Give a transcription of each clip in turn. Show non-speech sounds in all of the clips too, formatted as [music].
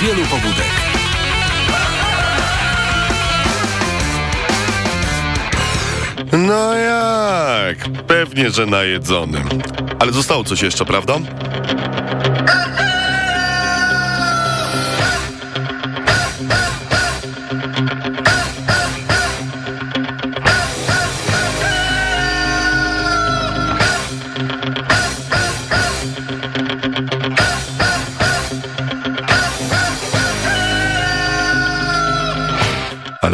wielu pobudek. No jak? Pewnie, że najedzony. Ale zostało coś jeszcze, prawda?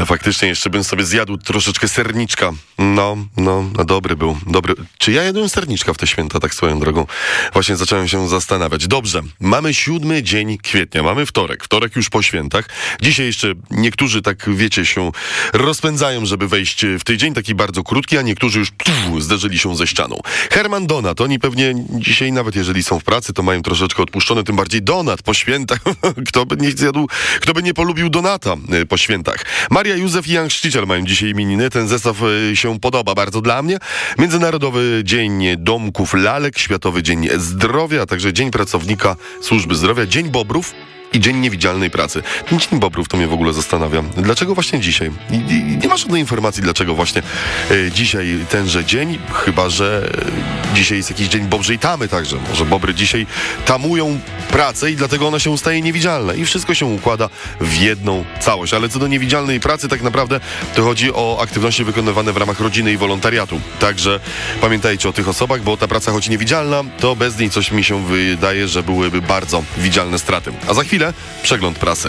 Ale faktycznie jeszcze bym sobie zjadł troszeczkę serniczka. No, no, no dobry był. Dobry. Czy ja jadłem serniczka w te święta, tak swoją drogą? Właśnie zacząłem się zastanawiać. Dobrze, mamy siódmy dzień kwietnia, mamy wtorek. Wtorek już po świętach. Dzisiaj jeszcze niektórzy, tak wiecie, się rozpędzają, żeby wejść w tydzień, taki bardzo krótki, a niektórzy już pff, zderzyli się ze ścianą. Herman Donat, oni pewnie dzisiaj, nawet jeżeli są w pracy, to mają troszeczkę odpuszczone, tym bardziej Donat po świętach. [laughs] kto by nie zjadł, kto by nie polubił Donata y, po świętach. Maria Józef i Jan Szczyciel mają dzisiaj imieniny. Ten zestaw y, się podoba bardzo dla mnie. Międzynarodowy Dzień Domków Lalek, Światowy Dzień Zdrowia, a także Dzień Pracownika Służby Zdrowia, Dzień Bobrów i Dzień Niewidzialnej Pracy. Dzień Bobrów to mnie w ogóle zastanawia. Dlaczego właśnie dzisiaj? I, i, nie ma żadnej informacji, dlaczego właśnie e, dzisiaj tenże dzień, chyba że e, dzisiaj jest jakiś dzień Bobrzej Tamy także. Może Bobry dzisiaj tamują pracę i dlatego ona się staje niewidzialna. I wszystko się układa w jedną całość. Ale co do niewidzialnej pracy, tak naprawdę to chodzi o aktywności wykonywane w ramach rodziny i wolontariatu. Także pamiętajcie o tych osobach, bo ta praca choć niewidzialna, to bez niej coś mi się wydaje, że byłyby bardzo widzialne straty. A za chwilę przegląd prasy.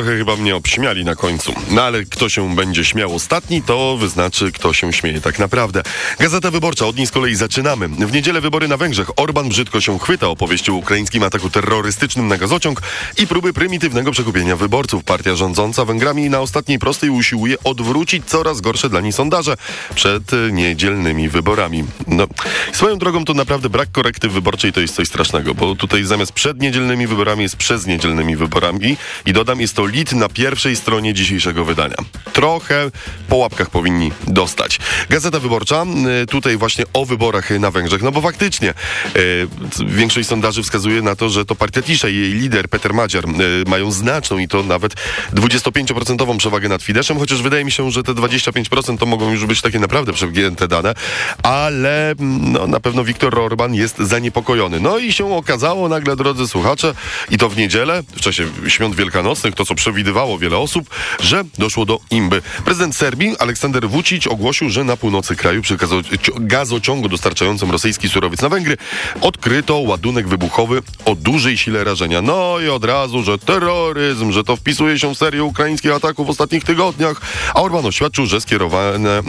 Trochę chyba mnie obśmiali na końcu. No ale kto się będzie śmiał ostatni, to wyznaczy, kto się śmieje tak naprawdę. Gazeta Wyborcza, od niej z kolei zaczynamy. W niedzielę wybory na Węgrzech. Orban brzydko się chwyta opowieści o ukraińskim ataku terrorystycznym na gazociąg i próby prymitywnego przekupienia wyborców. Partia rządząca Węgrami na ostatniej prostej usiłuje odwrócić coraz gorsze dla niej sondaże przed y, niedzielnymi wyborami. No, swoją drogą to naprawdę brak korekty wyborczej to jest coś strasznego, bo tutaj zamiast przed niedzielnymi wyborami jest przez niedzielnymi wyborami i dodam, jest to lit na pierwszej stronie dzisiejszego wydania. Trochę po łapkach powinni dostać. Gazeta Wyborcza, y, tutaj właśnie o wyborach na Węgrzech, no bo faktycznie y, większość sondaży wskazuje na to, że to partia Tisza i jej lider Peter Madziar y, mają znaczną i to nawet 25% przewagę nad Fideszem, chociaż wydaje mi się, że te 25% to mogą już być takie naprawdę przegięte dane, ale mm, no, na pewno Viktor Orban jest zaniepokojony. No i się okazało nagle, drodzy słuchacze, i to w niedzielę, w czasie świąt wielkanocnych, to co przewidywało wiele osób, że doszło do imby. Prezydent Serbii Aleksander Vucic ogłosił, że na północy kraju przy gazo- gazociągu dostarczającym rosyjski surowiec na Węgry odkryto ładunek wybuchowy o dużej sile rażenia. No i od razu, że terroryzm, że to wpisuje się w serię ukraińskich ataków w ostatnich tygodniach, a Orban oświadczył, że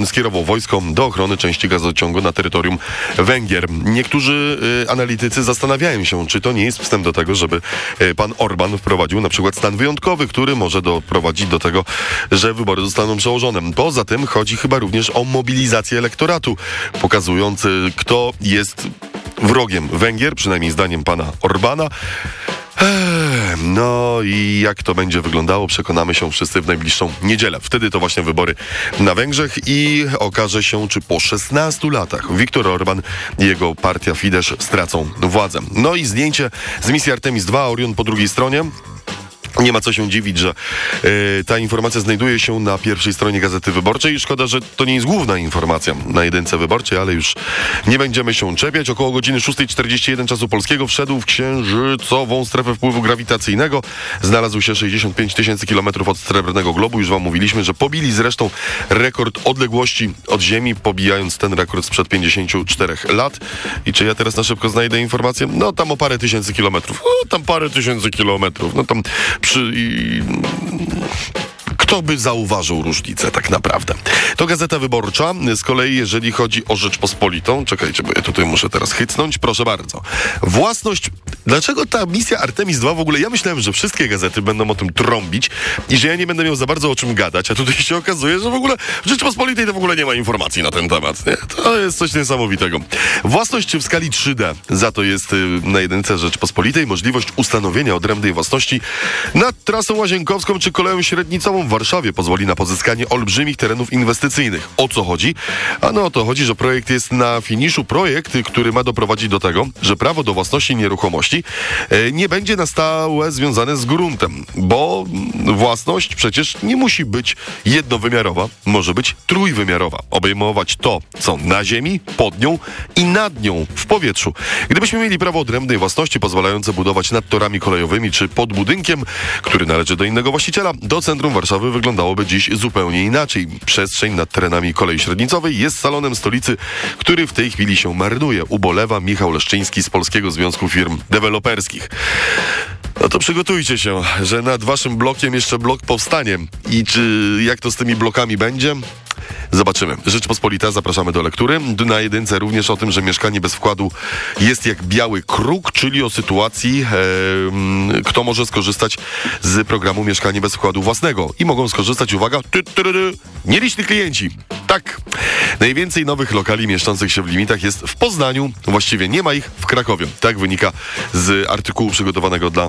skierował wojsko do ochrony części gazociągu na terytorium Węgier. Niektórzy y, analitycy zastanawiają się, czy to nie jest wstęp do tego, żeby y, pan Orban wprowadził na przykład stan wyjątkowy, który może doprowadzić do tego, że wybory zostaną przełożone. Poza tym chodzi chyba również o mobilizację elektoratu, pokazując, y, kto jest wrogiem Węgier, przynajmniej zdaniem pana Orbana. Ech, No i jak to będzie wyglądało, przekonamy się wszyscy w najbliższą niedzielę. Wtedy to właśnie wybory na Węgrzech i okaże się, czy po 16 latach Viktor Orban i jego partia Fidesz stracą władzę. No i zdjęcie z misji Artemis II, Orion po drugiej stronie. Nie ma co się dziwić, że e, ta informacja znajduje się na pierwszej stronie Gazety Wyborczej. Szkoda, że to nie jest główna informacja na jedynce wyborczej, ale już nie będziemy się czepiać. Około godziny 6.41 czasu polskiego wszedł w księżycową strefę wpływu grawitacyjnego. Znalazł się 65 tysięcy kilometrów od srebrnego globu. Już wam mówiliśmy, że pobili zresztą rekord odległości od Ziemi, pobijając ten rekord sprzed 54 lat. I czy ja teraz na szybko znajdę informację? No tam o parę tysięcy kilometrów. O, tam parę tysięcy kilometrów. No tam przy... I... Kto by zauważył różnicę tak naprawdę? To Gazeta Wyborcza. Z kolei jeżeli chodzi o Rzeczpospolitą, czekajcie, bo ja tutaj muszę teraz chycnąć, proszę bardzo. Własność, dlaczego ta misja Artemis 2 w ogóle, ja myślałem, że wszystkie gazety będą o tym trąbić i że ja nie będę miał za bardzo o czym gadać, a tutaj się okazuje, że w ogóle w Rzeczpospolitej to w ogóle nie ma informacji na ten temat. Nie? To jest coś niesamowitego. Własność w skali 3D, za to jest y, na jedynce Rzeczpospolitej możliwość ustanowienia odrębnej własności nad trasą łazienkowską czy koleją średnicową w Warszawie pozwoli na pozyskanie olbrzymich terenów inwestycyjnych. O co chodzi? Ano o to chodzi, że projekt jest na finiszu. Projekt, który ma doprowadzić do tego, że prawo do własności nieruchomości e, nie będzie na stałe związane z gruntem, bo własność przecież nie musi być jednowymiarowa, może być trójwymiarowa. Obejmować to, co na ziemi, pod nią i nad nią, w powietrzu. Gdybyśmy mieli prawo odrębnej własności pozwalające budować nad torami kolejowymi czy pod budynkiem, który należy do innego właściciela, do centrum Warszawy wyglądałoby dziś zupełnie inaczej. Przestrzeń nad terenami kolei średnicowej jest salonem stolicy, który w tej chwili się marnuje. Ubolewa Michał Leszczyński z Polskiego Związku Firm Deweloperskich. No to przygotujcie się, że nad waszym blokiem jeszcze blok powstanie. I czy jak to z tymi blokami będzie? Zobaczymy. Rzeczpospolita, zapraszamy do lektury. Na jedynce również o tym, że mieszkanie bez wkładu jest jak biały kruk, czyli o sytuacji, e, kto może skorzystać z programu Mieszkanie bez wkładu własnego. I mogą skorzystać, uwaga, ty, ty, ty, nieliczni klienci. Tak. Najwięcej nowych lokali mieszczących się w limitach jest w Poznaniu. Właściwie nie ma ich w Krakowie. Tak wynika z artykułu przygotowanego dla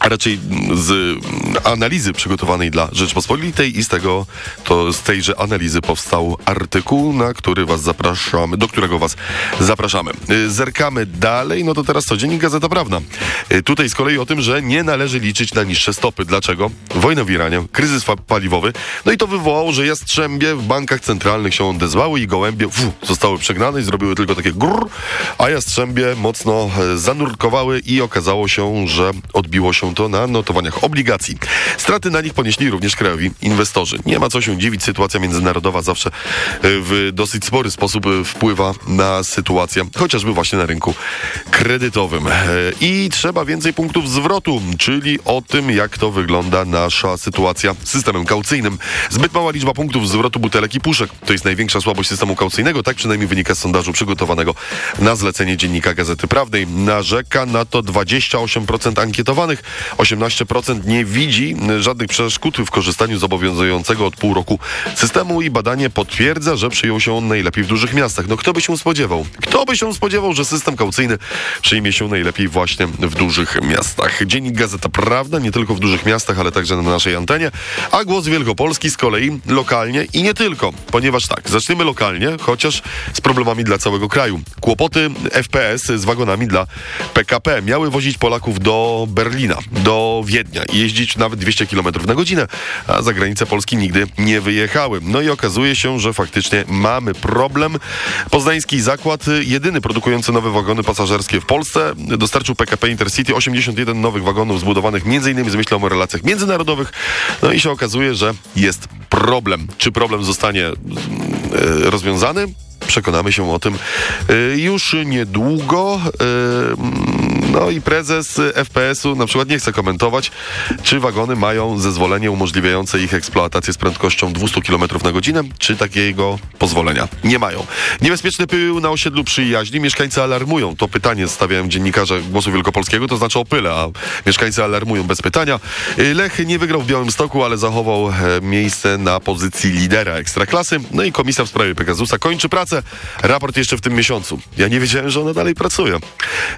a raczej z analizy przygotowanej dla Rzeczpospolitej i z tego, to z tejże analizy powstał artykuł, na który was zapraszamy, do którego was zapraszamy. Y, Zerkamy dalej, no to teraz codziennik Gazeta Prawna. Y, Tutaj z kolei o tym, że nie należy liczyć na niższe stopy. Dlaczego? Wojna w Iranie, kryzys paliwowy, no i to wywołało, że jastrzębie w bankach centralnych się odezwały i gołębie fu, zostały przegnane i zrobiły tylko takie grrr, a jastrzębie mocno e, zanurkowały i okazało się, że odbiło się to na notowaniach obligacji. Straty na nich ponieśli również krajowi inwestorzy. Nie ma co się dziwić, sytuacja międzynarodowa zawsze e, w dosyć spory sposób e, wpływa na sytuację, chociażby właśnie na rynku kredytowym. E, I trzeba więcej punktów zwrotu, czyli o tym, jak to wygląda nasza sytuacja z systemem kaucyjnym. Zbyt mała liczba punktów zwrotu butelek i puszek. To jest największa słabość systemu kaucyjnego, tak przynajmniej wynika z sondażu przygotowanego na zlecenie dziennika Gazety Prawnej. Narzeka na to 28% ankietowanych, 18% nie widzi żadnych przeszkód w korzystaniu z obowiązującego od pół roku systemu i badanie potwierdza, że przyjął się on najlepiej w dużych miastach. No kto by się spodziewał? Kto by się spodziewał, że system kaucyjny przyjmie się najlepiej właśnie w dużych miastach? Dziennik Gazeta Prawda nie tylko w dużych miastach, ale także na naszej antenie, a Głos Wielkopolski z kolei lokalnie i nie tylko, ponieważ tak, zaczniemy lokalnie, chociaż z problemami dla całego kraju. Kłopoty FPS z wagonami dla PKP miały wozić Polaków do Berlina, do Wiednia i jeździć nawet 200 km na godzinę, a za granicę Polski nigdy nie wyjechały. No i okazuje się, że faktycznie mamy problem. Poznański zakład, jedyny produkujący nowe wagony pasażerskie w Polsce, dostarczył PKP Intercity 81 nowych wagonów zbudowanych m.in. z myślą o relacjach międzynarodowych. No i się okazuje, że jest problem. Czy problem zostanie mm, e, rozwiązany? Przekonamy się o tym e, już niedługo. E, No i prezes FPS-u na przykład nie chce komentować, czy wagony mają zezwolenie umożliwiające ich eksploatację z prędkością 200 km na godzinę, czy takiego pozwolenia nie mają. Niebezpieczny pył na osiedlu przyjaźni. Mieszkańcy alarmują. To pytanie stawiałem dziennikarze Głosu Wielkopolskiego, to znaczy o pyle, a mieszkańcy alarmują bez pytania. Lech nie wygrał w Białymstoku, ale zachował e, miejsce na pozycji lidera Ekstraklasy. No i komisja w sprawie Pegasusa kończy pracę. Raport jeszcze w tym miesiącu. Ja nie wiedziałem, że ona dalej pracuje.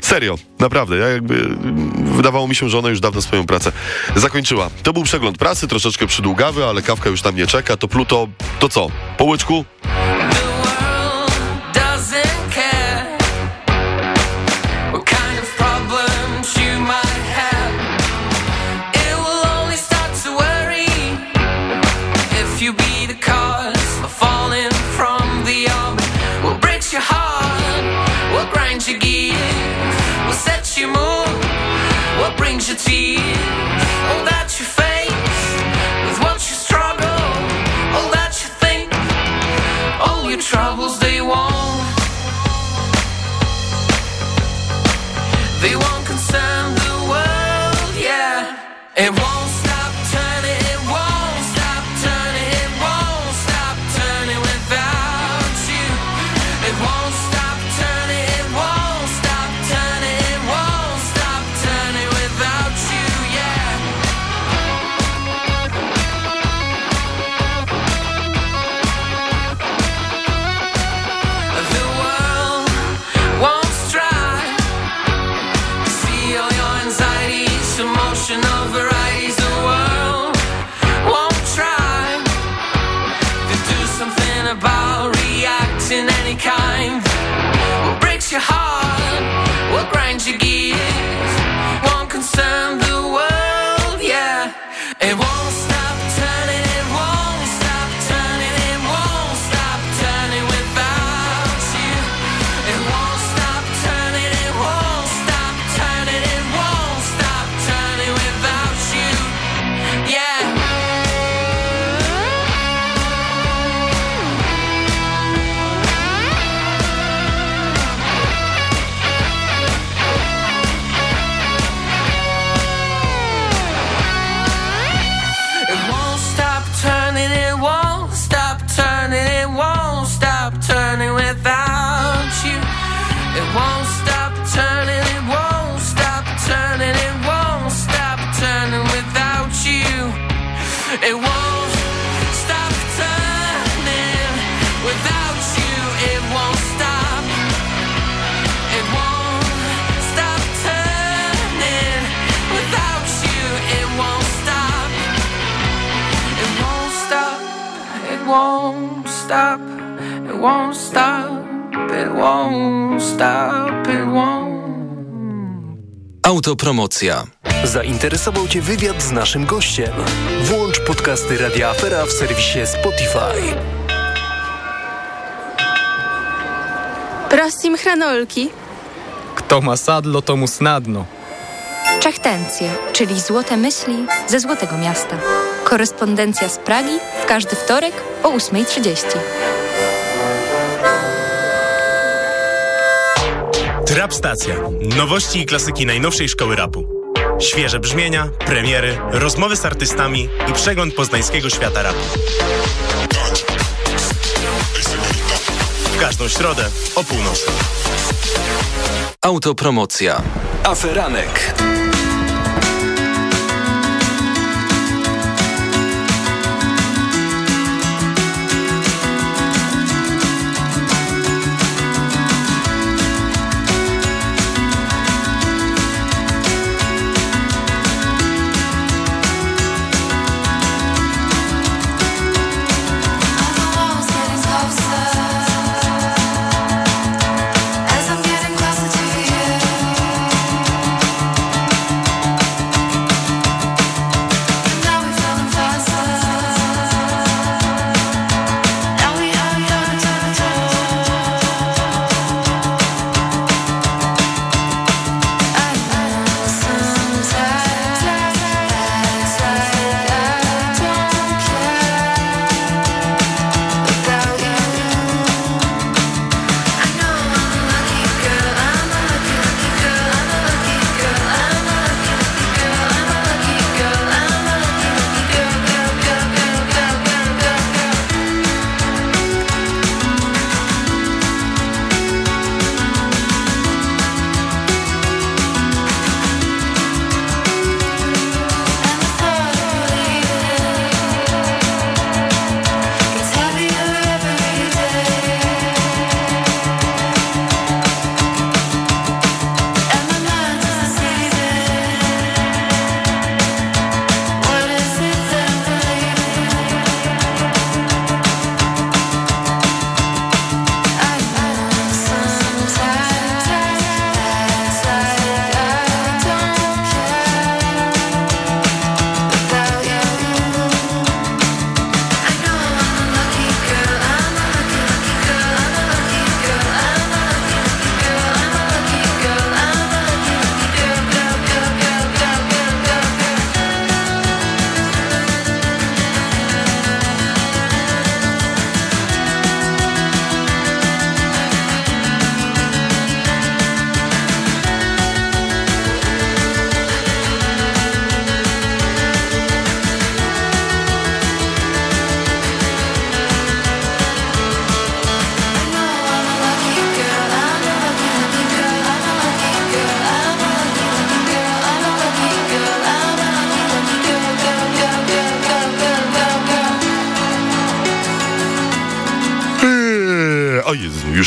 Serio, naprawdę. Ja jakby mm, wydawało mi się, że ona już dawno swoją pracę zakończyła. To był przegląd prasy, troszeczkę przydługawy, ale kawka już tam nie czeka. To Pluto, to co? Po łyczku? Feel. Autopromocja. Zainteresował Cię wywiad z naszym gościem? Włącz podcasty Radia Afera w serwisie Spotify. Prosim hranolki. Kto ma sadlo, to mu snadno. Czechtencje, czyli złote myśli ze Złotego Miasta. Korespondencja z Pragi w każdy wtorek o 8.30. Trap Stacja. Nowości i klasyki najnowszej szkoły rapu. Świeże brzmienia, premiery, rozmowy z artystami i przegląd poznańskiego świata rapu. W każdą środę o północy. Autopromocja. Aferanek.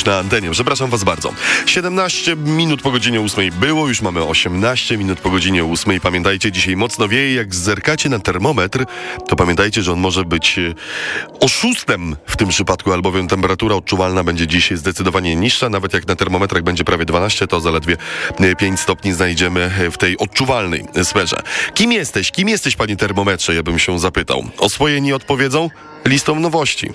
Już na antenie, przepraszam was bardzo. 17 minut po godzinie 8 było, już mamy 18 minut po godzinie 8. Pamiętajcie, dzisiaj mocno wieje, jak zerkacie na termometr, to pamiętajcie, że on może być e, oszustem w tym przypadku, albowiem temperatura odczuwalna będzie dzisiaj zdecydowanie niższa, nawet jak na termometrach będzie prawie 12, to zaledwie e, 5 stopni znajdziemy e, w tej odczuwalnej sferze. Kim jesteś? Kim jesteś, panie termometrze? Ja bym się zapytał. O swoje nie odpowiedzą? Listą nowości.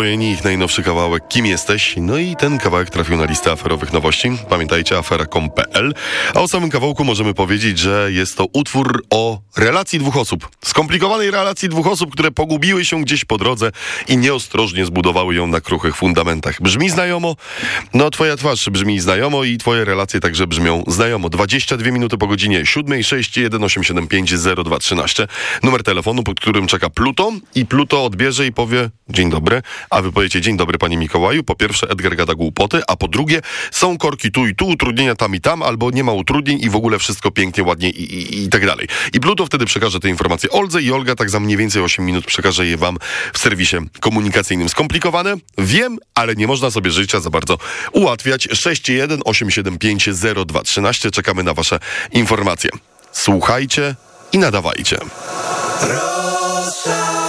Oswojeni, ich najnowszy kawałek Kim jesteś? No i ten kawałek trafił na listę aferowych nowości. Pamiętajcie, afera.com.pl. A o samym kawałku możemy powiedzieć, że jest to utwór o relacji dwóch osób. Skomplikowanej relacji dwóch osób, które pogubiły się gdzieś po drodze i nieostrożnie zbudowały ją na kruchych fundamentach. Brzmi znajomo? No, twoja twarz brzmi znajomo i twoje relacje także brzmią znajomo. 22 minuty po godzinie 7, 6, 1, 8, 7, 5, 0, 2, 13. Numer telefonu, pod którym czeka Pluto i Pluto odbierze i powie dzień dobry, a wy powiecie dzień dobry panie Mikołaju. Po pierwsze Edgar gada głupoty, a po drugie są korki tu i tu, utrudnienia tam i tam, albo nie ma utrudnień i w ogóle wszystko pięknie, ładnie i, i, i tak dalej. I Pluto wtedy przekaże te informacje I Olga tak za mniej więcej 8 minut przekaże je wam w serwisie komunikacyjnym. Skomplikowane? Wiem, ale nie można sobie życia za bardzo ułatwiać. 61 875 0213 czekamy na wasze informacje. Słuchajcie i nadawajcie. Sukienki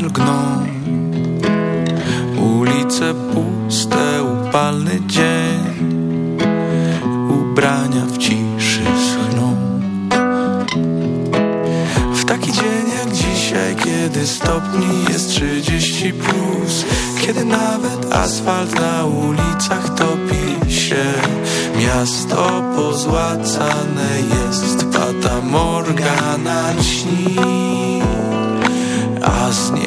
lgną Ulice puste, upalny dzień. Ubrania w ciszy schną. W taki dzień jak dzisiaj, kiedy stopni jest 30 plus Kiedy nawet asfalt na ulicach topi się. Miasto pozłacane jest, Fata Morgana śni A z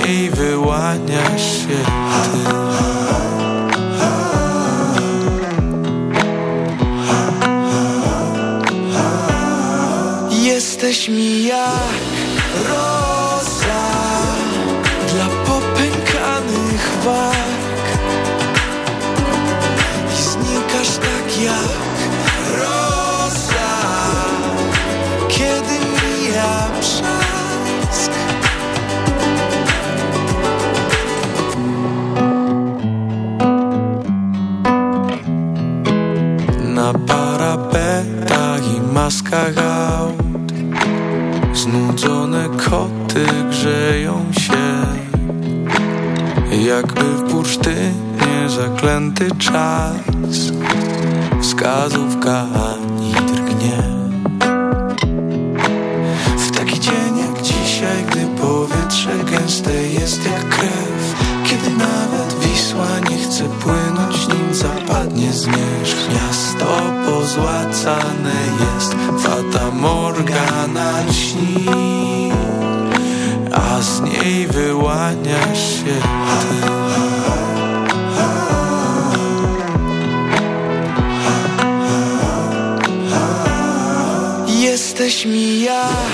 niej wyłania się. Ty Jesteś mi jak aut Znudzone koty grzeją się. Jakby w bursztynie zaklęty czas. Wskazówka Morgana śni A z niej wyłania się ty. Jesteś mi jak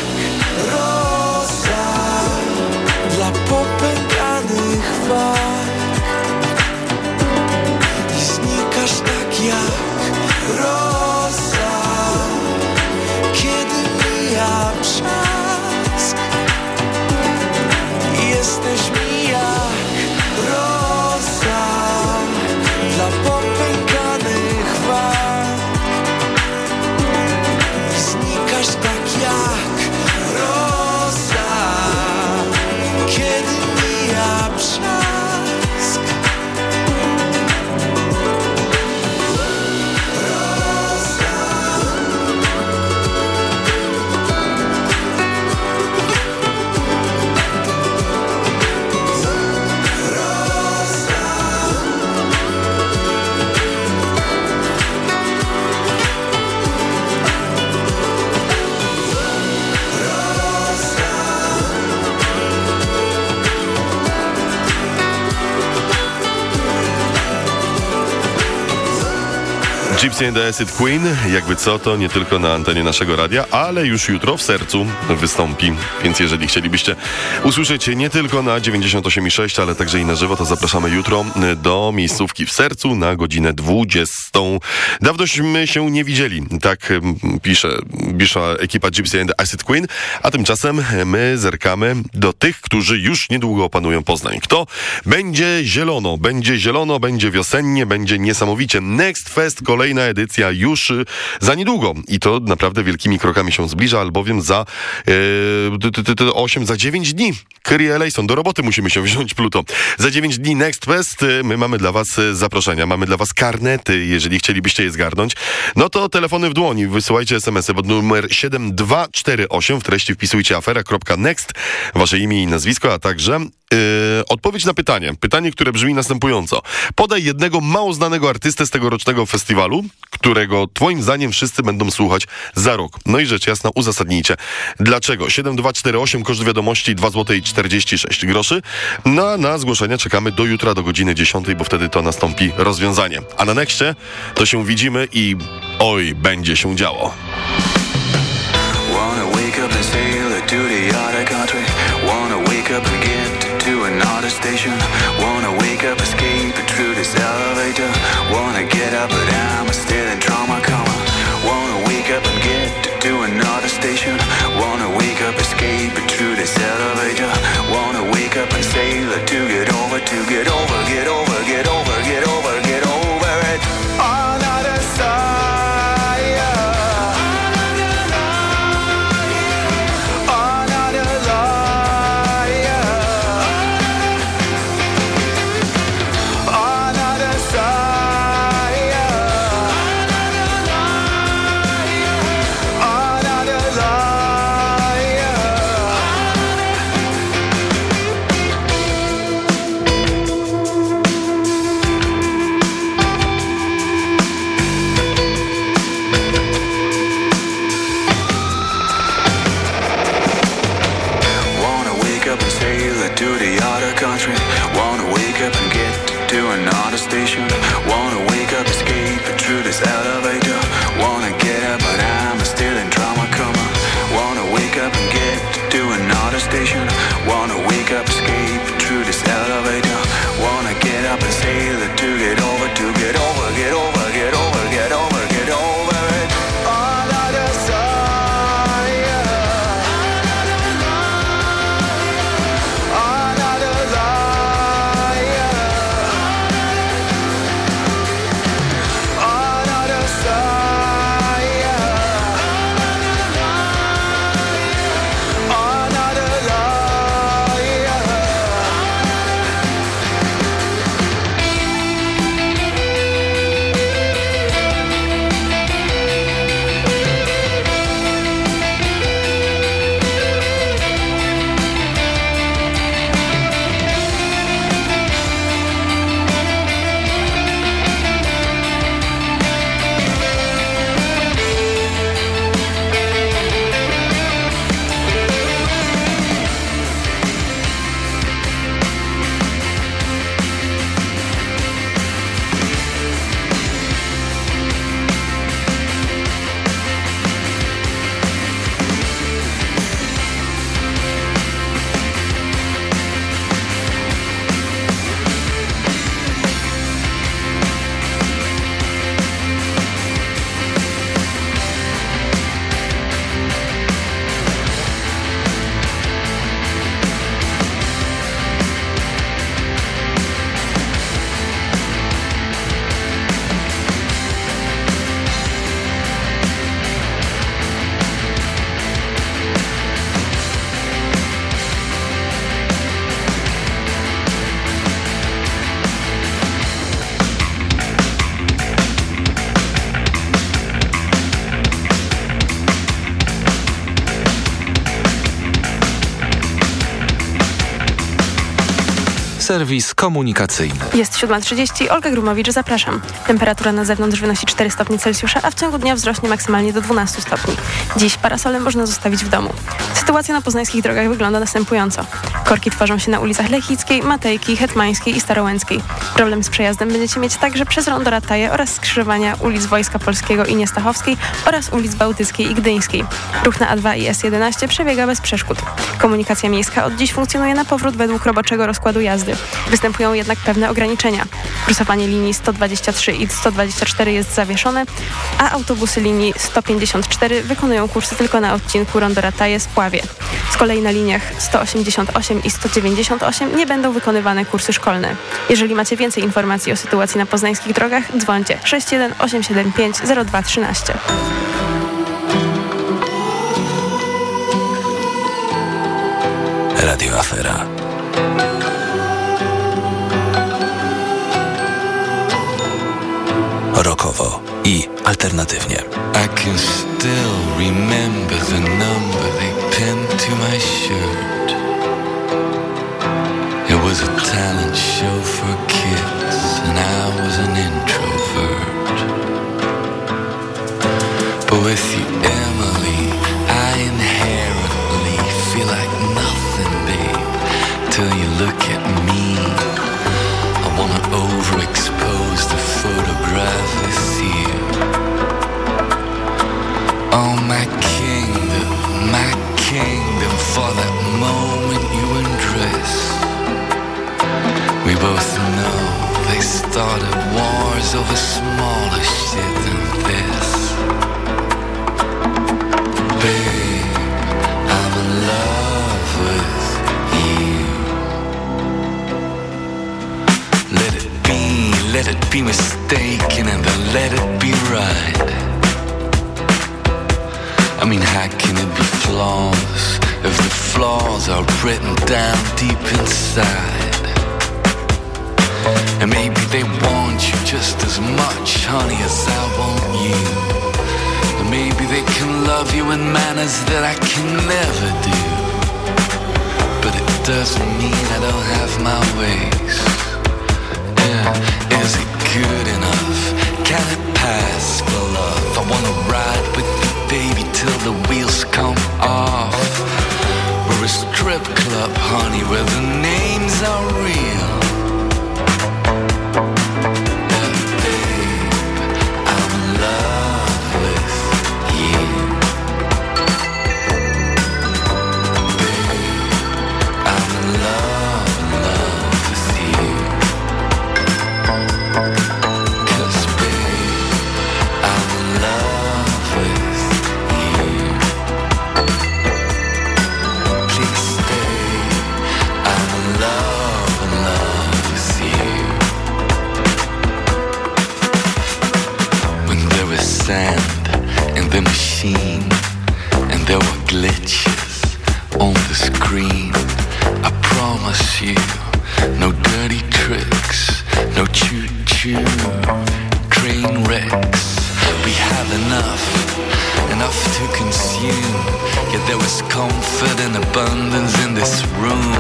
Gypsy and the Acid Queen, jakby co, to nie tylko na antenie naszego radia, ale już jutro w sercu wystąpi. Więc jeżeli chcielibyście usłyszeć nie tylko na 98,6, ale także i na żywo, to zapraszamy jutro do miejscówki w sercu na godzinę 20. Dawnośmy się nie widzieli, tak mm, pisze, pisze ekipa Gypsy and the Acid Queen, a tymczasem my zerkamy do tych, którzy już niedługo opanują Poznań. Kto? Będzie zielono, będzie zielono, będzie wiosennie, będzie niesamowicie. Next Fest, kolejna kolejna edycja już y, za niedługo. I to naprawdę wielkimi krokami się zbliża, albowiem za e, t- t- 8, za 9 dni. Kyrie Elejson, do roboty musimy się [laughs] wziąć, Pluto. Za 9 dni Next Fest y, my mamy dla was y, zaproszenia, mamy dla was karnety, jeżeli chcielibyście je zgarnąć. No to telefony w dłoni, wysyłajcie smsy pod numer 7248, w treści wpisujcie afera.next, wasze imię i nazwisko, a także yy, odpowiedź na pytanie. Pytanie, które brzmi następująco. Podaj jednego mało znanego artystę z tegorocznego festiwalu, którego twoim zdaniem wszyscy będą słuchać za rok. No i rzecz jasna, uzasadnijcie. Dlaczego? 7248, koszt wiadomości 2 zł i 46 groszy. No a na zgłoszenia czekamy do jutra, do godziny 10, bo wtedy to nastąpi rozwiązanie. A na nexcie to się widzimy i oj, będzie się działo. Station. Wanna wake up, escape through this elevator. Wanna get up, but I'm Wanna wake up and get to another station. Wanna wake up, escape through this elevator. Serwis komunikacyjny. Jest 7.30, Olga Grumowicz, zapraszam. Temperatura na zewnątrz wynosi 4 stopnie Celsjusza, a w ciągu dnia wzrośnie maksymalnie do 12 stopni. Dziś parasole można zostawić w domu. Sytuacja na poznańskich drogach wygląda następująco. Korki tworzą się na ulicach Lechickiej, Matejki, Hetmańskiej i Starołęckiej. Problem z przejazdem będziecie mieć także przez rondo Rataje oraz skrzyżowania ulic Wojska Polskiego i Niestachowskiej oraz ulic Bałtyckiej i Gdyńskiej. Ruch na A2 i S11 przebiega bez przeszkód. Komunikacja miejska od dziś funkcjonuje na powrót według roboczego rozkładu jazdy. Występują jednak pewne ograniczenia. Kursowanie linii 123 i 124 jest zawieszone, a autobusy linii 154 wykonują kursy tylko na odcinku Rondo Rataje Spławie. Krakowie. Z kolei na liniach 188 i 198 nie będą wykonywane kursy szkolne. Jeżeli macie więcej informacji o sytuacji na poznańskich drogach, dzwońcie 61 875 0213. Radio Afera. Rokowo i alternatywnie. I can still remember the number to my shirt. Uh, over smaller shit than this. Babe, I'm in love with you. Let it be, let it be mistaken, and then let it be right. I mean, how can it be flawless if the flaws are written down deep inside? And maybe they want you just as much, honey, as I want you. And maybe they can love you in manners that I can never do. But it doesn't mean I don't have my ways. Yeah, is it good enough? Can it pass for love? I wanna ride with you, baby, till the wheels come off. We're a strip club, honey, where the names are real. Machine, and there were glitches on the screen, I promise you, no dirty tricks, no choo choo, train wrecks. We have enough, enough to consume. Yet there was comfort and abundance in this room.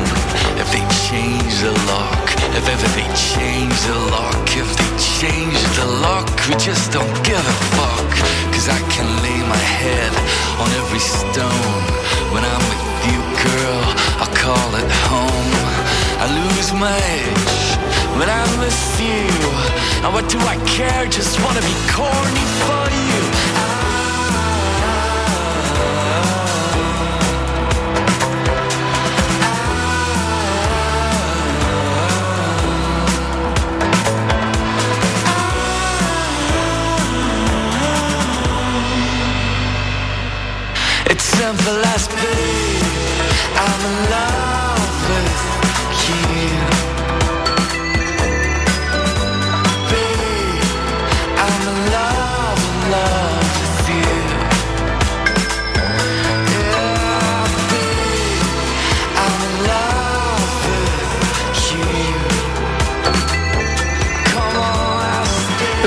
If they change the lock, if ever they change the lock, if they change the lock, we just don't give a fuck. Cause I can lay my head on every stone. When I'm with you, girl, I call it home. I lose my edge when I'm with you. And what do I care? Just wanna be corny for you. time the last beat. I'm alive.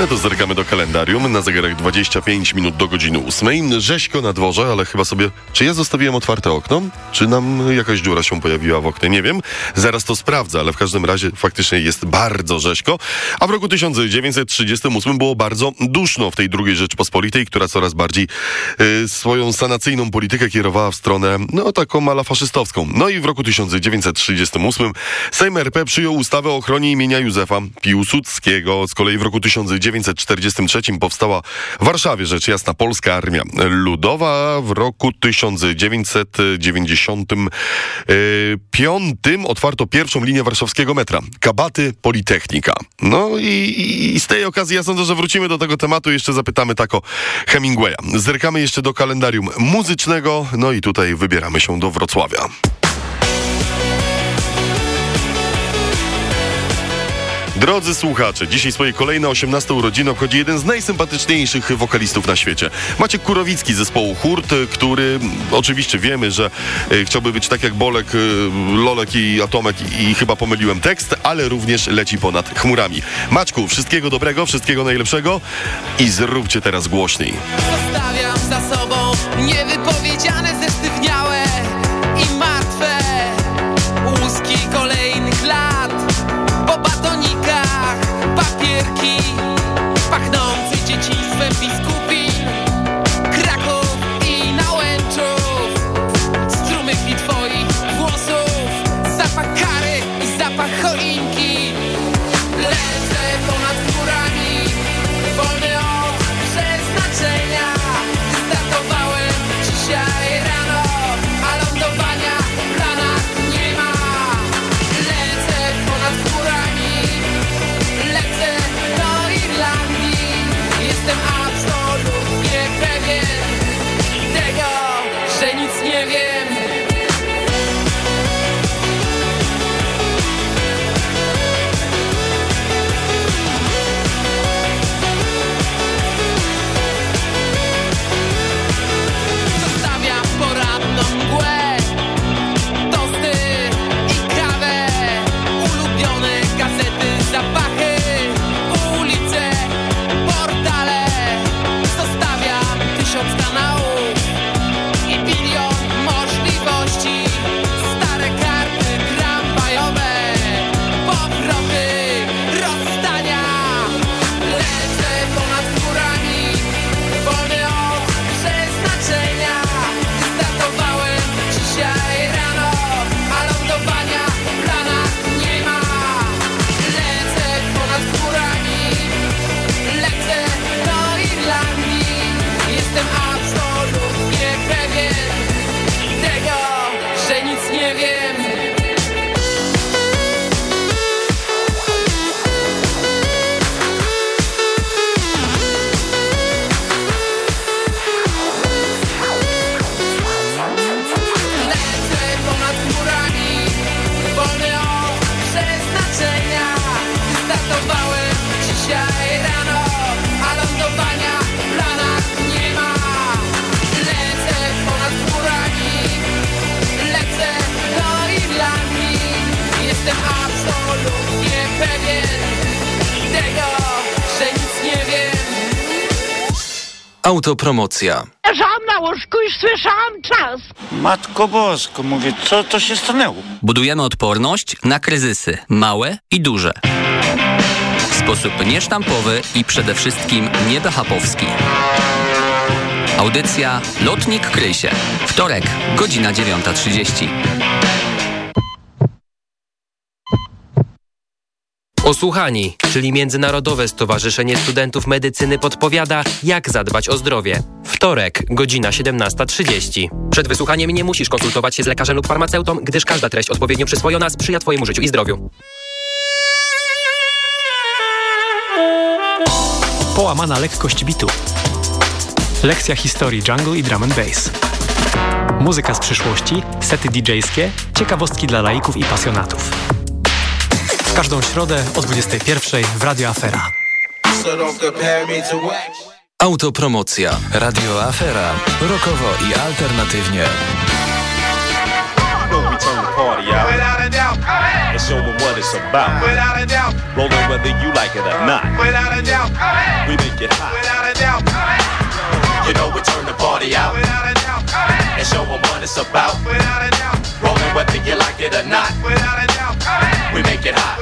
To zerkamy do kalendarium. Na zegarach 25 minut do godziny 8. Rzeźko na dworze, ale chyba sobie... Czy ja zostawiłem otwarte okno? Czy nam jakaś dziura się pojawiła w oknie? Nie wiem. Zaraz to sprawdzę, ale w każdym razie faktycznie jest bardzo rzeźko. A w roku 1938 było bardzo duszno w tej drugiej Rzeczpospolitej, która coraz bardziej y, swoją sanacyjną politykę kierowała w stronę, no taką malafaszystowską. No i w roku 1938 Sejm RP przyjął ustawę o ochronie imienia Józefa Piłsudskiego. Z kolei w roku 1939 1943 powstała w Warszawie, rzecz jasna, Polska Armia Ludowa. W roku 1995 otwarto pierwszą linię warszawskiego metra. Kabaty Politechnika. No i, i, i z tej okazji ja sądzę, że wrócimy do tego tematu. Jeszcze zapytamy tak o Hemingwaya. Zerkamy jeszcze do kalendarium muzycznego. No i tutaj wybieramy się do Wrocławia. Drodzy słuchacze, dzisiaj swoje kolejne 18 urodziny obchodzi jeden z najsympatyczniejszych wokalistów na świecie. Maciek Kurowicki z zespołu Hurt, który oczywiście wiemy, że e, chciałby być tak jak Bolek, e, Lolek i Atomek i, i chyba pomyliłem tekst, ale również leci ponad chmurami. Maćku, wszystkiego dobrego, wszystkiego najlepszego i zróbcie teraz głośniej. Zostawiam za sobą Autopromocja. Leżałam na łóżku i słyszałam trzask. Matko Bosko, mówię, co to się stanęło? Budujemy odporność na kryzysy, małe i duże. W sposób niesztampowy i przede wszystkim niebehapowski. Audycja Lotnik Kryj się. Wtorek, godzina 9.30. Osłuchani, czyli Międzynarodowe Stowarzyszenie Studentów Medycyny podpowiada, jak zadbać o zdrowie. Wtorek, godzina 17.30. Przed wysłuchaniem nie musisz konsultować się z lekarzem lub farmaceutą, gdyż każda treść odpowiednio przyswojona sprzyja Twojemu życiu i zdrowiu. Połamana lekkość bitu. Lekcja historii jungle i drum and bass. Muzyka z przyszłości, sety DJ-skie, ciekawostki dla laików i pasjonatów. Każdą środę o 21 w Radio Afera. Autopromocja. Radio Afera. Rokowo i alternatywnie. and show them what it's about. Rolling whether you like it or not. We make it hot. You know we turn the party out and show them what it's about. Without a doubt. Rolling whether you like it or not. We make it hot.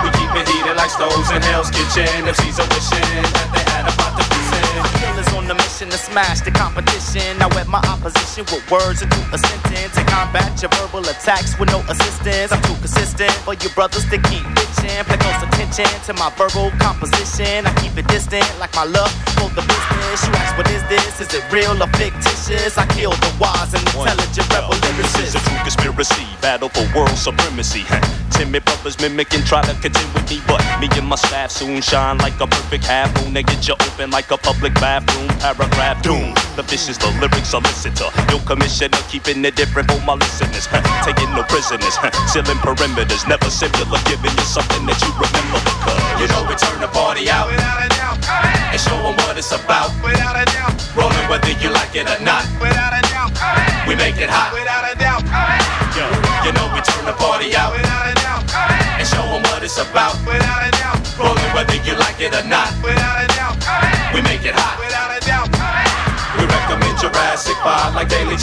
We keep it heated like stoves in Hell's Kitchen. MCs are wishing that they had a pot to piss in. Killers on the mission to smash the competition. I wet my opposition with words into a sentence and combat your verbal attacks with no assistance. I'm too consistent for you brothers to keep bitching. Pay close attention to my verbal composition. I keep it distant like my love for the business. You ask, what is this? Is it real or fictitious? I kill the wise and intelligent rebel This is lyricists. a true conspiracy, battle for world supremacy. Timid brothers mimic and try to contend with me, but me and my staff soon shine like a perfect half moon. They get you open like a public bathroom. Paragraph doom. The vicious, the lyrics solicitor. Your commissioner keeping it different for my listeners. Taking no prisoners, sealing perimeters. Never similar, giving you something that you remember because you know we turn the party out and show 'em what it's about. Without a doubt. Rolling whether you like it or not. Without a doubt. We make it hot. Yo, you know we turn the party out and show 'em what it's about. Rolling whether you like it or not. We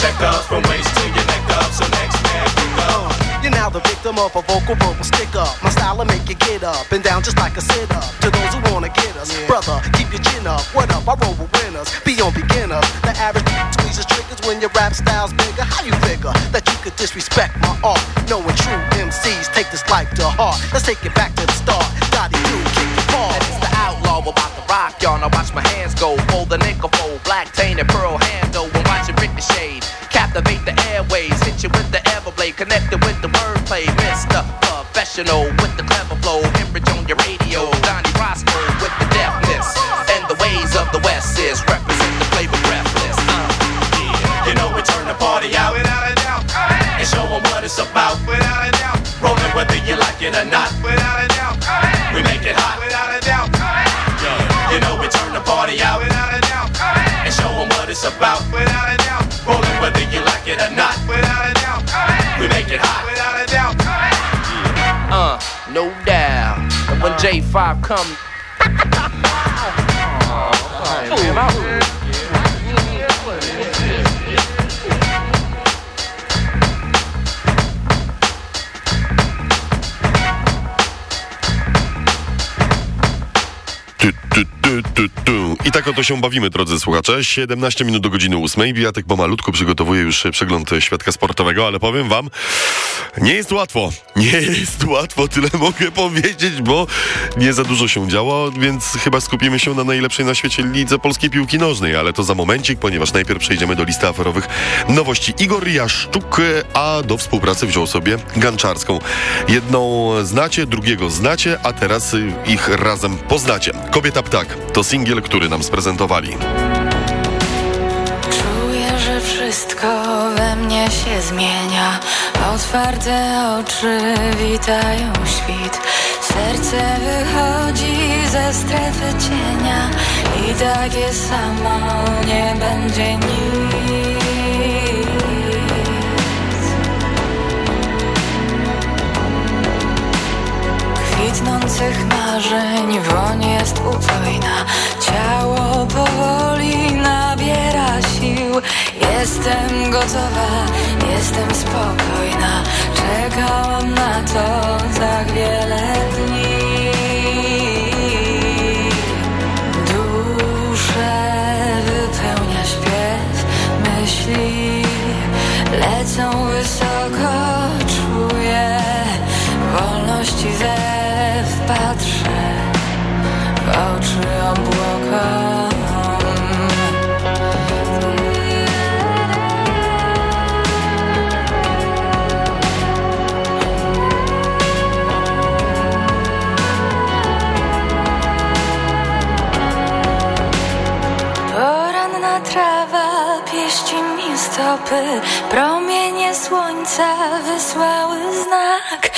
Park like daily checkups from waist to your neck up. So next man, pick up. You're now the victim of a vocal verbal stick up. My style will make you get up and down just like a sit up. To those who wanna get us, brother, keep your chin up. What up? I roll with winners, be on beginners. The average squeezes triggers when your rap style's bigger. How you figure that you could disrespect my art? Knowing true MCs take this life to heart. Let's take it back to the start. Dottie do kick your ball. And it's the outlaw about to rock, y'all. Now watch my hands go. Fold the nickel fold, black tainted pearl Professional with the clever flow. Hemorrhage on your radio. Donnie Roscoe with the deafness. And the ways of the West is J5 coming. oh, man, I, I tak oto się bawimy, drodzy słuchacze. 17 minut do godziny 8. Bijatek pomalutku przygotowuje już przegląd świadka sportowego, ale powiem wam, nie jest łatwo. Nie jest łatwo, tyle mogę powiedzieć, bo nie za dużo się działo, więc chyba skupimy się na najlepszej na świecie lidze polskiej piłki nożnej, ale to za momencik, ponieważ najpierw przejdziemy do listy aferowych nowości. Igor Jaszczuk, a do współpracy wziął sobie Ganczarską. Jedną znacie, drugiego znacie, a teraz ich razem poznacie. Kobieta Ptak to singiel, który nam sprezentowali. Czuję, że wszystko we mnie się zmienia. Otwarte oczy witają świt. Serce wychodzi ze strefy cienia i takie samo nie będzie nic. Kwitnących marzeń woń jest upojna. Ciało powoli nabiera sił. Jestem gotowa, jestem spokojna. Czekałam na to tak wiele dni. Duszę wypełnia śpiew Myśli lecą wysoko stopy. Promienie słońca wysłały znak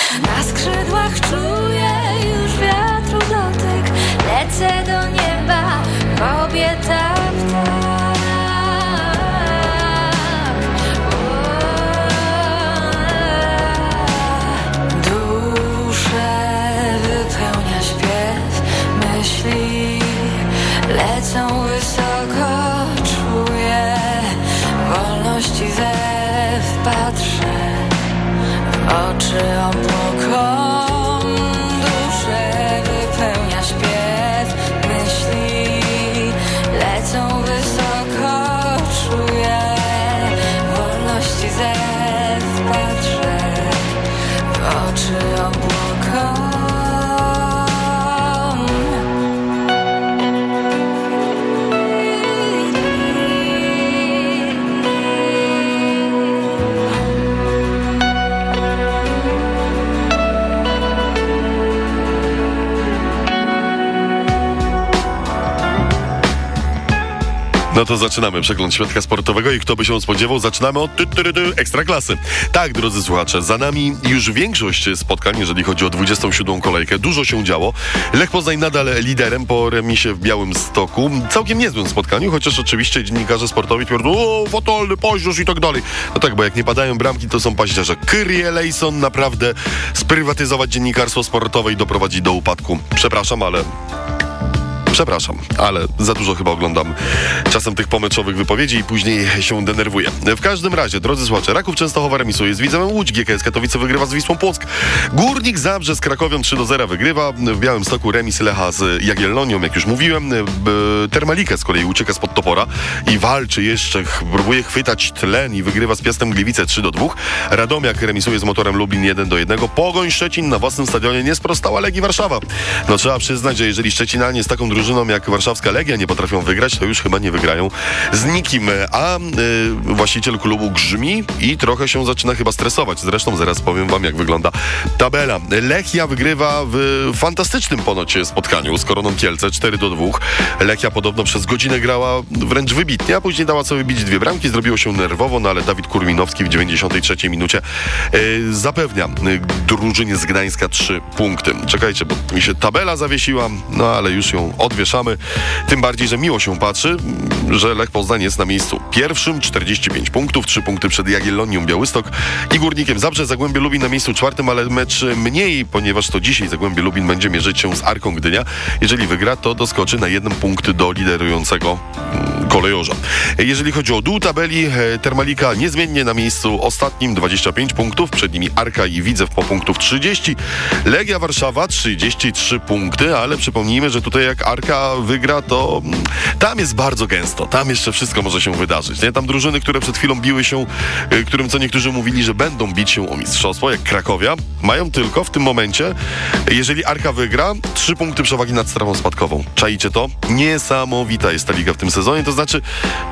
to zaczynamy przegląd świadka sportowego i kto by się spodziewał, zaczynamy od ty, ty, ty, ekstraklasy. Tak, drodzy słuchacze, za nami już większość spotkań, jeżeli chodzi o 27. kolejkę. Dużo się działo. Lech Poznań nadal liderem po remisie w Białym Stoku. Całkiem niezłym spotkaniu, chociaż oczywiście dziennikarze sportowi twierdzą, o, fatalny paździerz i tak dalej. No tak, bo jak nie padają bramki, to są paździerze. Kyrie Lejson naprawdę sprywatyzować dziennikarstwo sportowe i doprowadzi do upadku. Przepraszam, ale Przepraszam, ale za dużo chyba oglądam czasem tych pomeczowych wypowiedzi i później się denerwuję. W każdym razie, drodzy słuchacze, Raków Częstochowa remisuje z Widzem Łódź, GKS Katowice wygrywa z Wisłą Płock, Górnik Zabrze z Krakowią 3 do 0 wygrywa, w Białym Stoku remis Lecha z Jagiellonią, jak już mówiłem, Termalika z kolei ucieka spod topora i walczy jeszcze, próbuje chwytać tlen i wygrywa z Piastem Gliwice 3 do 2. Radomiak remisuje z Motorem Lublin 1 do 1. Pogoń Szczecin na własnym stadionie nie sprostała Legii Warszawa. No trzeba przyznać, że jeżeli Szczecinanie z taką drużyną jak warszawska Legia nie potrafią wygrać, to już chyba nie wygrają z nikim. A y, właściciel klubu grzmi i trochę się zaczyna chyba stresować. Zresztą zaraz powiem wam, jak wygląda tabela. Lechia wygrywa w fantastycznym ponoć spotkaniu z Koroną Kielce 4 do 2. Lechia podobno przez godzinę grała wręcz wybitnie, a później dała sobie bić dwie bramki. Zrobiło się nerwowo, no ale Dawid Kurminowski w 93 minucie y, zapewnia y, drużynie z Gdańska 3 punkty. Czekajcie, bo mi się tabela zawiesiła, no ale już ją odwieszamy. Tym bardziej, że miło się patrzy, że Lech Poznań jest na miejscu pierwszym, 45 punktów, 3 punkty przed Jagiellonią Białystok i Górnikiem Zabrze. Zagłębie Lubin na miejscu czwartym, ale mecz mniej, ponieważ to dzisiaj Zagłębie Lubin będzie mierzyć się z Arką Gdynia. Jeżeli wygra, to doskoczy na jeden punkt do liderującego mm, kolejorza. Jeżeli chodzi o dół tabeli, e, Termalika niezmiennie na miejscu ostatnim, 25 punktów, przed nimi Arka i Widzew po punktów 30, Legia Warszawa 33 punkty, ale przypomnijmy, że tutaj jak Arka wygra, to mm, tam jest bardzo gęsto, tam jeszcze wszystko może się wydarzyć. Nie? Tam drużyny, które przed chwilą biły się, y, którym co niektórzy mówili, że będą bić się o mistrzostwo, jak Krakowia, mają tylko w tym momencie, jeżeli Arka wygra, trzy punkty przewagi nad strefą spadkową. Czajcie to? Niesamowita jest ta liga w tym sezonie, to znaczy,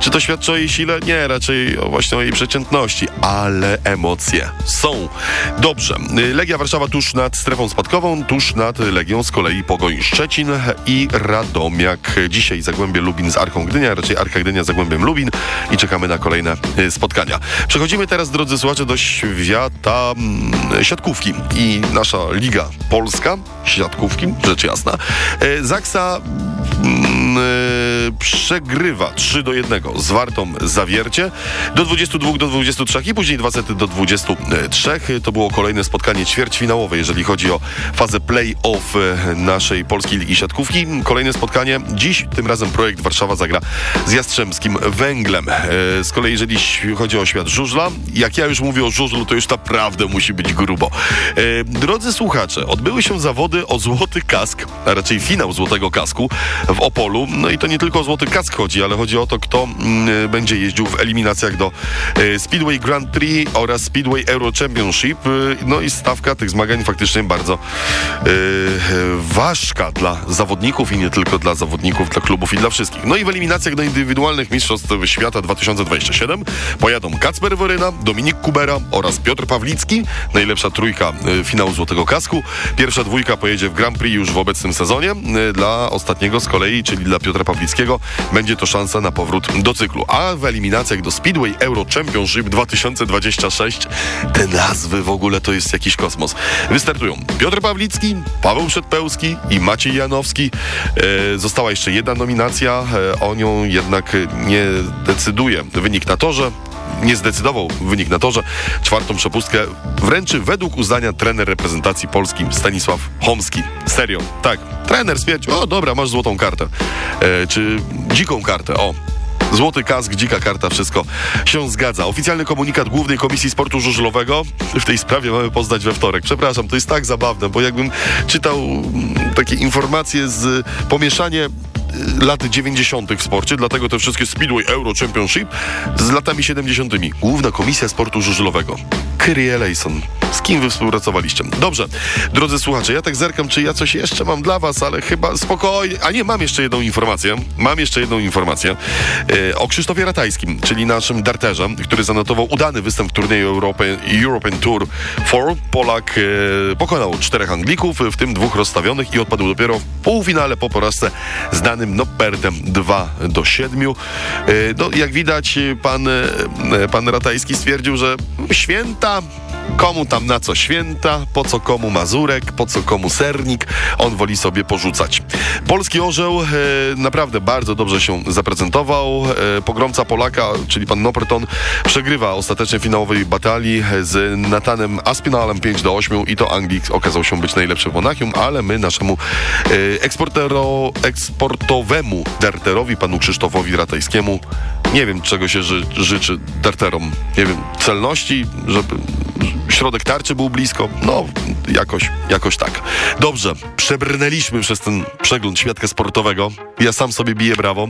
czy to świadczy o jej sile? Nie, raczej właśnie o jej przeciętności, ale emocje są. Dobrze, y, Legia Warszawa tuż nad strefą spadkową, tuż nad Legią z kolei Pogoń Szczecin i Radomiak. Dzisiaj Zagłębie Lubin z Arką Gdynia, raczej Arka Gdynia z Zagłębiem Lubin i czekamy na kolejne y, spotkania. Przechodzimy teraz, drodzy słuchacze, do świata mm, siatkówki i nasza Liga Polska siatkówki, rzecz jasna. E, Zaksa mm, e, przegrywa 3 do 1 z Wartą Zawiercie do 22 do 23 i później dwa sety do 23. To było kolejne spotkanie ćwierćfinałowe, jeżeli chodzi o fazę play-off naszej polskiej Ligi Siatkówki. Kolejne spotkanie dziś, tym razem projekt Warszawa zagra z Jastrzębskim Węglem. E, Z kolei jeżeli chodzi o świat żużla, jak ja już mówię o żużlu, to już naprawdę musi być grubo. E, Drodzy słuchacze, odbyły się zawody o złoty kask, a raczej finał złotego kasku w Opolu. No i to nie tylko o złoty kask chodzi, ale chodzi o to, kto mm, będzie jeździł w eliminacjach do e, Speedway Grand Prix oraz Speedway Euro Championship. No i stawka tych zmagań faktycznie bardzo ważka dla zawodników i nie tylko dla zawodników, dla klubów i dla wszystkich. No i w eliminacjach do indywidualnych Mistrzostw Świata 2027 pojadą Kacper Woryna, Dominik Kubera oraz Piotr Pawlicki. Najlepsza trójka e, finału Złotego Kasku. Pierwsza dwójka pojedzie w Grand Prix już w obecnym sezonie. E, Dla ostatniego z kolei, czyli dla Piotra Pawlickiego, będzie to szansa na powrót do cyklu. A w eliminacjach do Speedway Euro Championship 2026 te nazwy w ogóle to jest jakiś kosmos. Wystartują Piotr Pawlicki, Paweł Przedpełski i Maciej Janowski. E, została jeszcze jedna nominacja, e, o nią jednak nie decyduje wynik na torze nie zdecydował wynik na torze. Czwartą przepustkę wręczy według uznania trener reprezentacji Polski Stanisław Homski. Serio, tak. Trener stwierdził, o dobra, masz złotą kartę. E, czy dziką kartę, o. Złoty kask, dzika karta, wszystko się zgadza. Oficjalny komunikat Głównej Komisji Sportu Żużlowego w tej sprawie mamy poznać we wtorek. Przepraszam, to jest tak zabawne, bo jakbym czytał mm, takie informacje z pomieszanie lat 90. w sporcie, dlatego te wszystkie Speedway Euro Championship z latami 70. Główna Komisja Sportu Żużlowego. Kyrie Lejson. Z kim wy współpracowaliście? Dobrze, drodzy słuchacze, ja tak zerkam, czy ja coś jeszcze mam dla was, ale chyba spokojnie. A nie, mam jeszcze jedną informację. Mam jeszcze jedną informację e, o Krzysztofie Ratajskim, czyli naszym darterze, który zanotował udany występ w turnieju European, European Tour 4. Polak e, pokonał czterech Anglików, w tym dwóch rozstawionych i odpadł dopiero w półfinale po porażce z danym Noppertem 2 do 7. E, no, jak widać, pan, e, pan Ratajski stwierdził, że święta Komu tam na co święta, po co komu mazurek, po co komu sernik, on woli sobie porzucać. Polski orzeł e, naprawdę bardzo dobrze się zaprezentował. E, pogromca Polaka, czyli pan Noperton, przegrywa ostatecznie finałowej batalii z Natanem Aspinalem 5 do 8 i to Anglik okazał się być najlepszy w Monachium, ale my naszemu e, eksportero, eksportowemu darterowi, panu Krzysztofowi Ratajskiemu, nie wiem czego się ży, życzy darterom, nie wiem, celności, żeby środek tarczy był blisko. No, jakoś, jakoś tak. Dobrze, przebrnęliśmy przez ten przegląd świadka sportowego. Ja sam sobie biję brawo.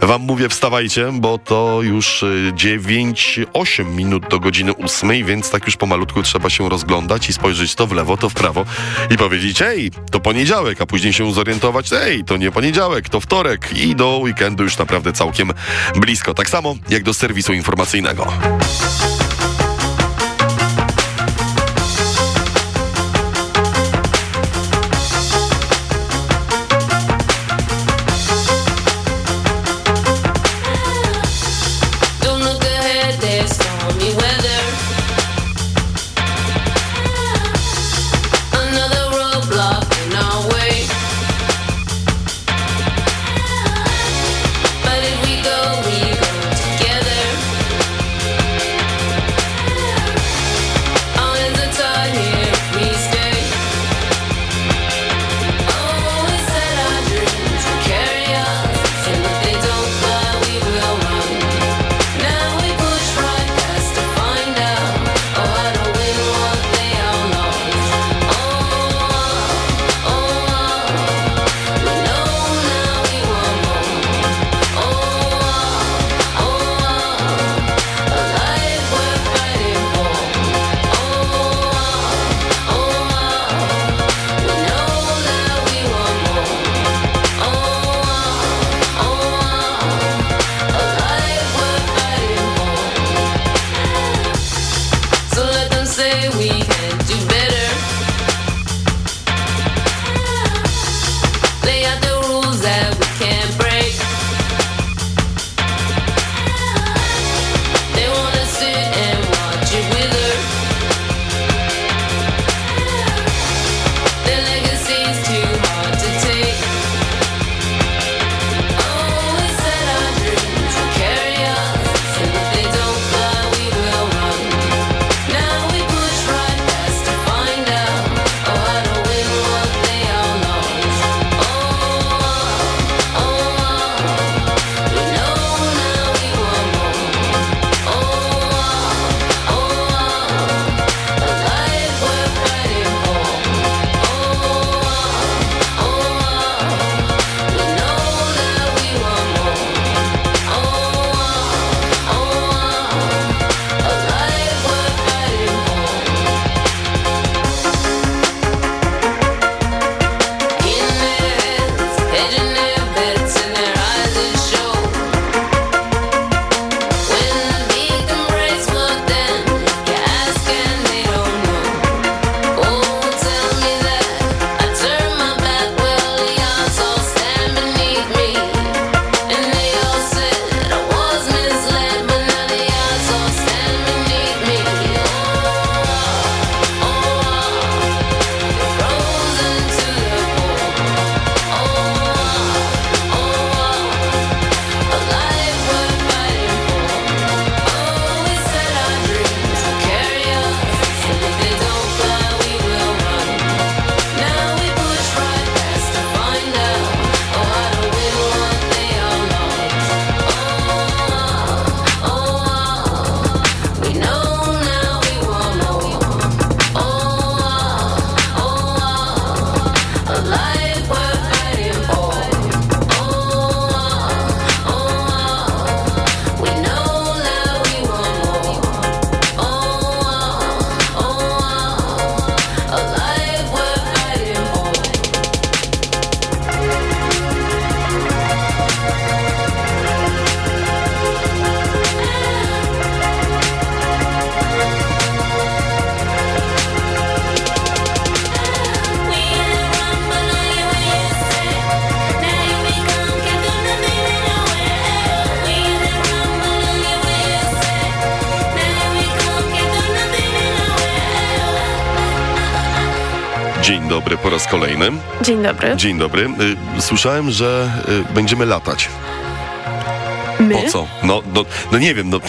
Wam mówię, wstawajcie, bo to już 9-8 minut do godziny 8, więc tak już pomalutku trzeba się rozglądać i spojrzeć to w lewo, to w prawo i powiedzieć, ej, to poniedziałek, a później się zorientować, ej, to nie poniedziałek, to wtorek i do weekendu już naprawdę całkiem blisko. Tak samo jak do serwisu informacyjnego. Dzień dobry. Dzień dobry. Y, Słyszałem, że y, będziemy latać. My? Po co? No, no, no nie wiem, no,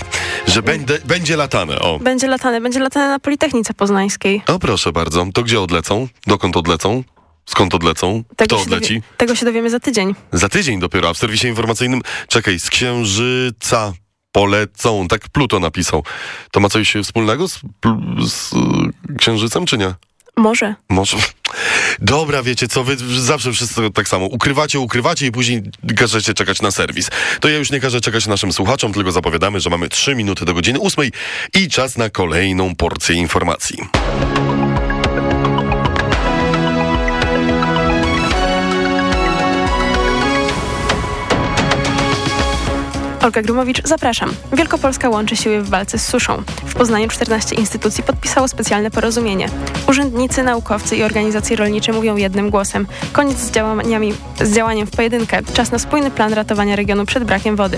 że będę, będzie latane, o. Będzie latane, będzie latane na Politechnice Poznańskiej. O, proszę bardzo. To gdzie odlecą? Dokąd odlecą? Skąd odlecą? Kto się odleci? tego się dowiemy za tydzień. Za tydzień dopiero, a w serwisie informacyjnym, czekaj, z Księżyca polecą, tak Pluto napisał. To ma coś wspólnego z, z Księżycem, czy nie? Może. Może. Dobra, wiecie co, wy zawsze wszyscy tak samo. Ukrywacie, ukrywacie i później każecie czekać na serwis. To ja już nie każę czekać naszym słuchaczom, tylko zapowiadamy, że mamy 3 minuty do godziny 8 i czas na kolejną porcję informacji. Olga Grumowicz, zapraszam. Wielkopolska łączy siły w walce z suszą. W Poznaniu 14 instytucji podpisało specjalne porozumienie. Urzędnicy, naukowcy i organizacje rolnicze mówią jednym głosem. Koniec z, działaniami, z działaniem w pojedynkę. Czas na spójny plan ratowania regionu przed brakiem wody.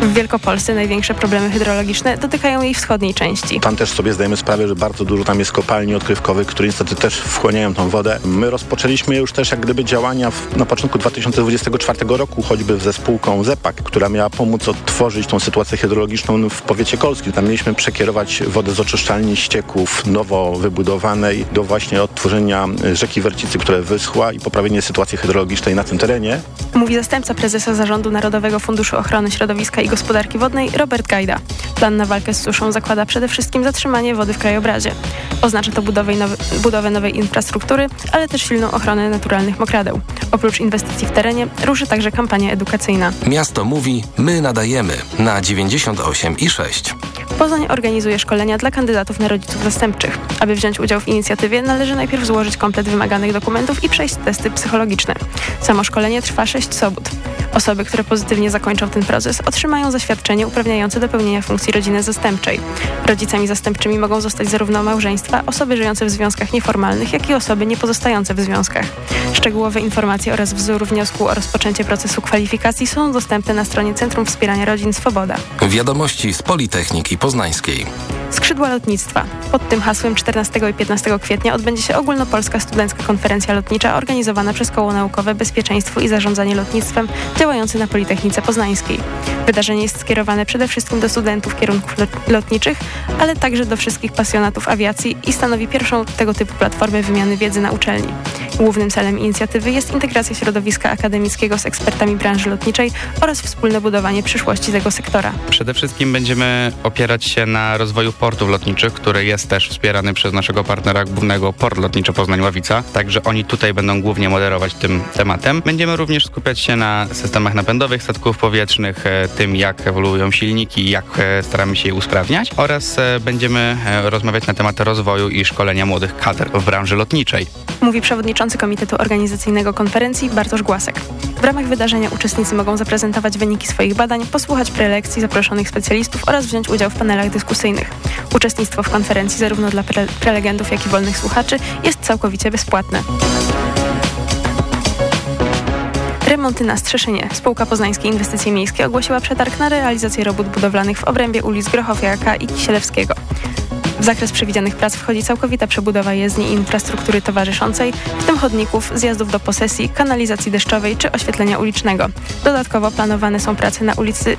W Wielkopolsce największe problemy hydrologiczne dotykają jej wschodniej części. Tam też sobie zdajemy sprawę, że bardzo dużo tam jest kopalni odkrywkowych, które niestety też wchłaniają tą wodę. My rozpoczęliśmy już też jak gdyby działania w, na początku 2024 roku, choćby ze spółką ZEPAK, która miała pomóc odtworzyć tą sytuację hydrologiczną w powiecie kolskim. Tam mieliśmy przekierować wodę z oczyszczalni ścieków nowo wybudowanej do właśnie odtworzenia rzeki Wercicy, która wyschła i poprawienie sytuacji hydrologicznej na tym terenie. Mówi zastępca prezesa Zarządu Narodowego Funduszu Ochrony Środowiska i Gospodarki Wodnej Robert Gajda. Plan na walkę z suszą zakłada przede wszystkim zatrzymanie wody w krajobrazie. Oznacza to budowę, nowy, budowę nowej infrastruktury, ale też silną ochronę naturalnych mokradeł. Oprócz inwestycji w terenie ruszy także kampania edukacyjna. Miasto mówi, my nadajemy na 98 i 6. Poznań organizuje szkolenia dla kandydatów na rodziców zastępczych. Aby wziąć udział w inicjatywie należy najpierw złożyć komplet wymaganych dokumentów i przejść testy psychologiczne. Samo szkolenie trwa 6 sobot. Osoby, które pozytywnie zakończą ten proces otrzymają zaświadczenie uprawniające do pełnienia funkcji rodziny zastępczej. Rodzicami zastępczymi mogą zostać zarówno małżeństwa, osoby żyjące w związkach nieformalnych, jak i osoby niepozostające w związkach. Szczegółowe informacje oraz wzór wniosku o rozpoczęcie procesu kwalifikacji są dostępne na stronie Centrum Wspierania Rodzin Swoboda. Wiadomości z Politechniki Poznańskiej. Skrzydła lotnictwa. Pod tym hasłem 14 i 15 kwietnia odbędzie się ogólnopolska studencka konferencja lotnicza organizowana przez Koło Naukowe Bezpieczeństwo i Zarządzanie Lotnictwem działające na Politechnice Poznańskiej. Wydarzenie jest skierowane przede wszystkim do studentów kierunków lot- lotniczych, ale także do wszystkich pasjonatów awiacji i stanowi pierwszą tego typu platformę wymiany wiedzy na uczelni. Głównym celem inicjatywy jest integracja środowiska akademickiego z ekspertami branży lotniczej oraz wspólne budowanie przyszłości tego sektora. Przede wszystkim będziemy opierać się na rozwoju portów lotniczych, który jest też wspierany przez naszego partnera głównego Port Lotniczy Poznań-Ławica, także oni tutaj będą głównie moderować tym tematem. Będziemy również skupiać się na systemach napędowych statków powietrznych, e, tym jak ewoluują silniki jak e, staramy się je usprawniać oraz e, będziemy rozmawiać na temat rozwoju i szkolenia młodych kadr w branży lotniczej. Mówi przewodniczący Komitetu Organizacyjnego Konferencji Bartosz Głasek. W ramach wydarzenia uczestnicy mogą zaprezentować wyniki swoich badań, posłuchać prelekcji zaproszonych specjalistów oraz wziąć udział w panelach dyskusyjnych. Uczestnictwo w konferencji zarówno dla pre prelegentów, jak i wolnych słuchaczy jest całkowicie bezpłatne. Remonty na Strzeszynie. Spółka Poznańskie Inwestycje Miejskie ogłosiła przetarg na realizację robót budowlanych w obrębie ulic Grochowiaka i Kisielewskiego. W zakres przewidzianych prac wchodzi całkowita przebudowa jezdni i infrastruktury towarzyszącej, w tym chodników, zjazdów do posesji, kanalizacji deszczowej czy oświetlenia ulicznego. Dodatkowo planowane są prace na ulicy